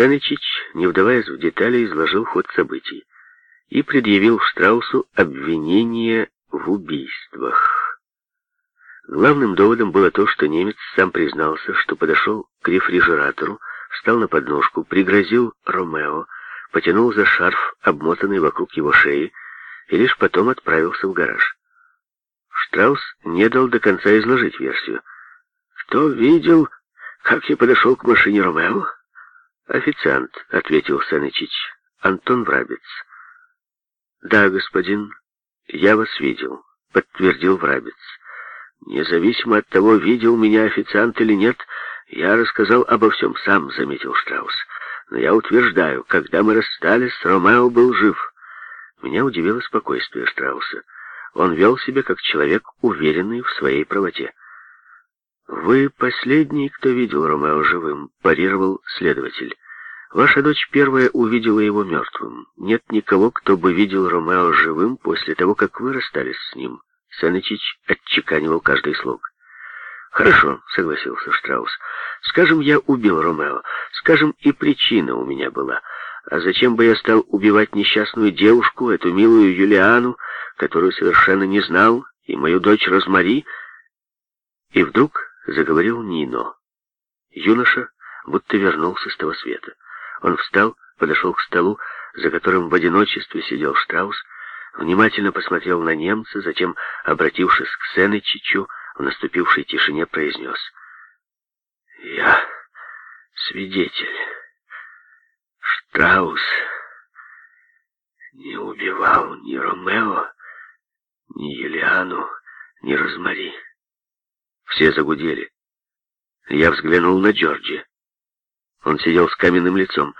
Сенечич, не вдаваясь в детали, изложил ход событий и предъявил Штраусу обвинение в убийствах. Главным доводом было то, что немец сам признался, что подошел к рефрижератору, встал на подножку, пригрозил Ромео, потянул за шарф, обмотанный вокруг его шеи, и лишь потом отправился в гараж. Штраус не дал до конца изложить версию. «Кто видел, как я подошел к машине Ромео?» «Официант», — ответил Санычич, — «Антон Врабец». «Да, господин, я вас видел», — подтвердил Врабец. «Независимо от того, видел меня официант или нет, я рассказал обо всем сам», — заметил Штраус. «Но я утверждаю, когда мы расстались, Ромео был жив». Меня удивило спокойствие Штрауса. Он вел себя как человек, уверенный в своей правоте. «Вы последний, кто видел Ромео живым», — парировал следователь. «Ваша дочь первая увидела его мертвым. Нет никого, кто бы видел Ромео живым после того, как вы расстались с ним». Санычич отчеканивал каждый слог. «Хорошо», — согласился Штраус. «Скажем, я убил Ромео. Скажем, и причина у меня была. А зачем бы я стал убивать несчастную девушку, эту милую Юлиану, которую совершенно не знал, и мою дочь Розмари?» И вдруг заговорил Нино. Юноша будто вернулся с того света. Он встал, подошел к столу, за которым в одиночестве сидел Штраус, внимательно посмотрел на немца, затем, обратившись к Сенечичу, в наступившей тишине произнес. «Я свидетель. Штраус не убивал ни Ромео, ни Юлиану, ни Розмари». Все загудели. Я взглянул на Джорджи. Он сидел с каменным лицом.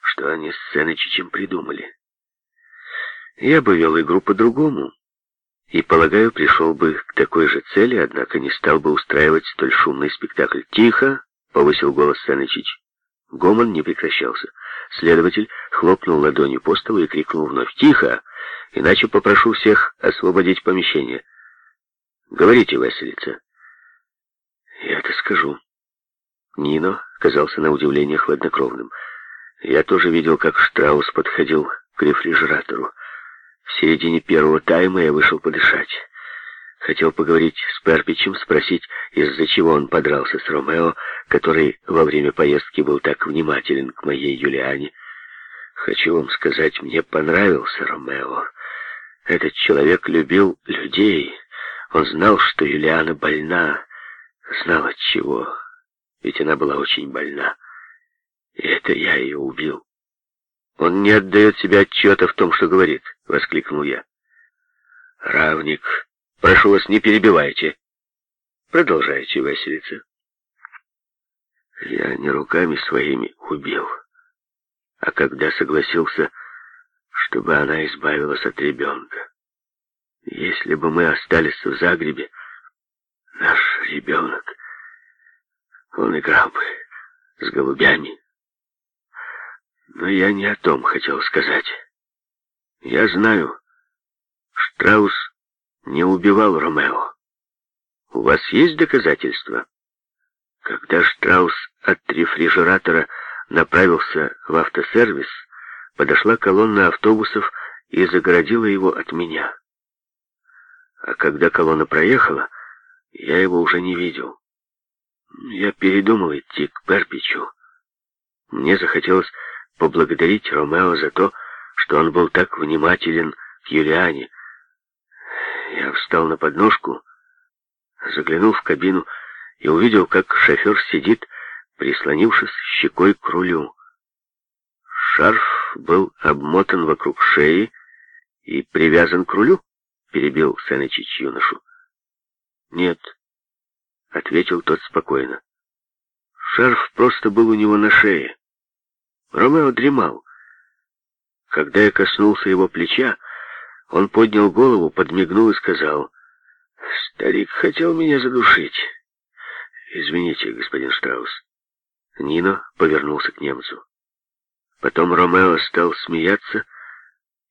Что они с Сенечичем придумали? Я бы вел игру по-другому. И, полагаю, пришел бы к такой же цели, однако не стал бы устраивать столь шумный спектакль. «Тихо!» — повысил голос Сенечич. Гомон не прекращался. Следователь хлопнул ладонью по столу и крикнул вновь. «Тихо! Иначе попрошу всех освободить помещение». «Говорите, Василица». «Я это скажу». Нино казался на удивление хладнокровным. Я тоже видел, как Штраус подходил к рефрижератору. В середине первого тайма я вышел подышать. Хотел поговорить с Перпичем, спросить, из-за чего он подрался с Ромео, который во время поездки был так внимателен к моей Юлиане. Хочу вам сказать, мне понравился Ромео. Этот человек любил людей. Он знал, что Юлиана больна, знал от чего ведь она была очень больна. И это я ее убил. Он не отдает себе отчета в том, что говорит, — воскликнул я. Равник, прошу вас, не перебивайте. Продолжайте веселиться. Я не руками своими убил, а когда согласился, чтобы она избавилась от ребенка. Если бы мы остались в Загребе, ребенок он играл бы с голубями. Но я не о том хотел сказать. Я знаю, Штраус не убивал Ромео. У вас есть доказательства? Когда Штраус от рефрижератора направился в автосервис, подошла колонна автобусов и загородила его от меня. А когда колонна проехала, я его уже не видел. Я передумал идти к Перпичу. Мне захотелось поблагодарить Ромео за то, что он был так внимателен к Юлиане. Я встал на подножку, заглянул в кабину и увидел, как шофер сидит, прислонившись щекой к рулю. Шарф был обмотан вокруг шеи и привязан к рулю, перебил Сенечич юношу. Нет, — ответил тот спокойно. Шарф просто был у него на шее. Ромео дремал. Когда я коснулся его плеча, он поднял голову, подмигнул и сказал, «Старик хотел меня задушить». «Извините, господин Штраус». Нино повернулся к немцу. Потом Ромео стал смеяться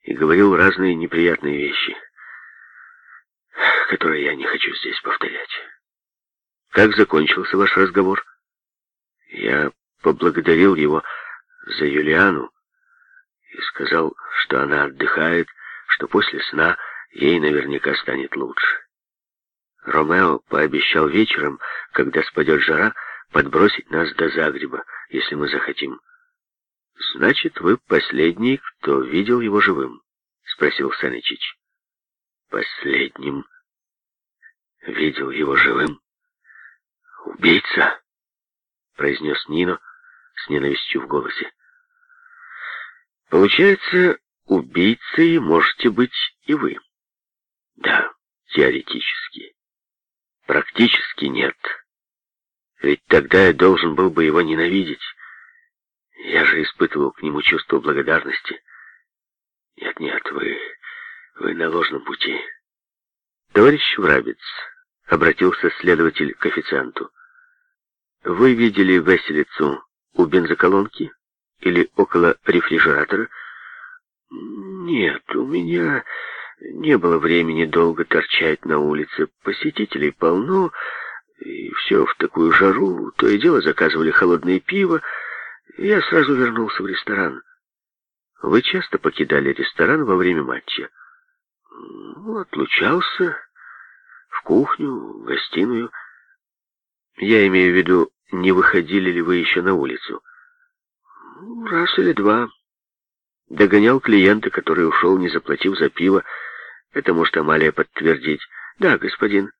и говорил разные неприятные вещи, которые я не хочу здесь повторять. Как закончился ваш разговор? Я поблагодарил его за Юлиану и сказал, что она отдыхает, что после сна ей наверняка станет лучше. Ромео пообещал вечером, когда спадет жара, подбросить нас до Загреба, если мы захотим. «Значит, вы последний, кто видел его живым?» — спросил Санычич. «Последним видел его живым?» «Убийца!» — произнес Нино с ненавистью в голосе. «Получается, убийцей можете быть и вы?» «Да, теоретически. Практически нет. Ведь тогда я должен был бы его ненавидеть. Я же испытывал к нему чувство благодарности. Нет-нет, вы... вы на ложном пути. Товарищ Врабец, обратился следователь к официанту. Вы видели веселицу у бензоколонки или около рефрижератора? Нет, у меня не было времени долго торчать на улице. Посетителей полно, и все в такую жару. То и дело заказывали холодное пиво. Я сразу вернулся в ресторан. Вы часто покидали ресторан во время матча? Отлучался кухню, гостиную. Я имею в виду, не выходили ли вы еще на улицу? Раз или два. Догонял клиента, который ушел, не заплатив за пиво. Это может Амалия подтвердить. Да, господин,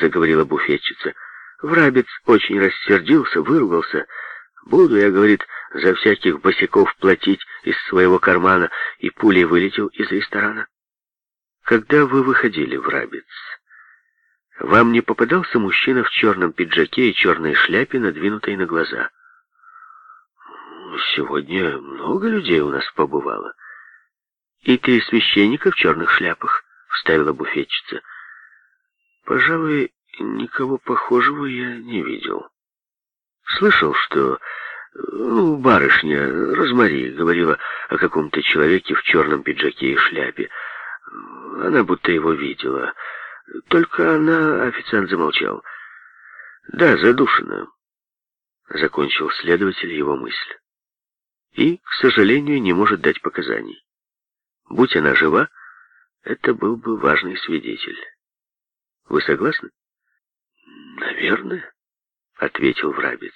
заговорила буфетчица. Врабец очень рассердился, выругался. Буду я, говорит, за всяких босиков платить из своего кармана, и пулей вылетел из ресторана. Когда вы выходили в Рабец, вам не попадался мужчина в черном пиджаке и черной шляпе, надвинутой на глаза? Сегодня много людей у нас побывало. И три священника в черных шляпах, вставила буфетчица. Пожалуй, никого похожего я не видел. Слышал, что ну, барышня Розмари говорила о каком-то человеке в черном пиджаке и шляпе. Она будто его видела. Только она, официант замолчал. Да, задушена. Закончил следователь его мысль. И, к сожалению, не может дать показаний. Будь она жива, это был бы важный свидетель. Вы согласны? Наверное, ответил Врабец.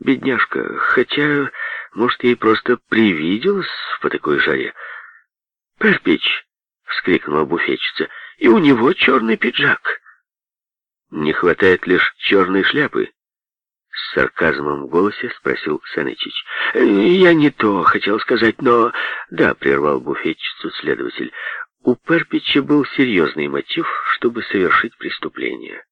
Бедняжка, хотя, может, ей просто привиделось по такой жаре. «Перпич!» — вскрикнула буфетчица. «И у него черный пиджак!» «Не хватает лишь черной шляпы?» С сарказмом в голосе спросил Санычич. «Я не то хотел сказать, но...» «Да», — прервал буфетчицу следователь. «У Перпича был серьезный мотив, чтобы совершить преступление».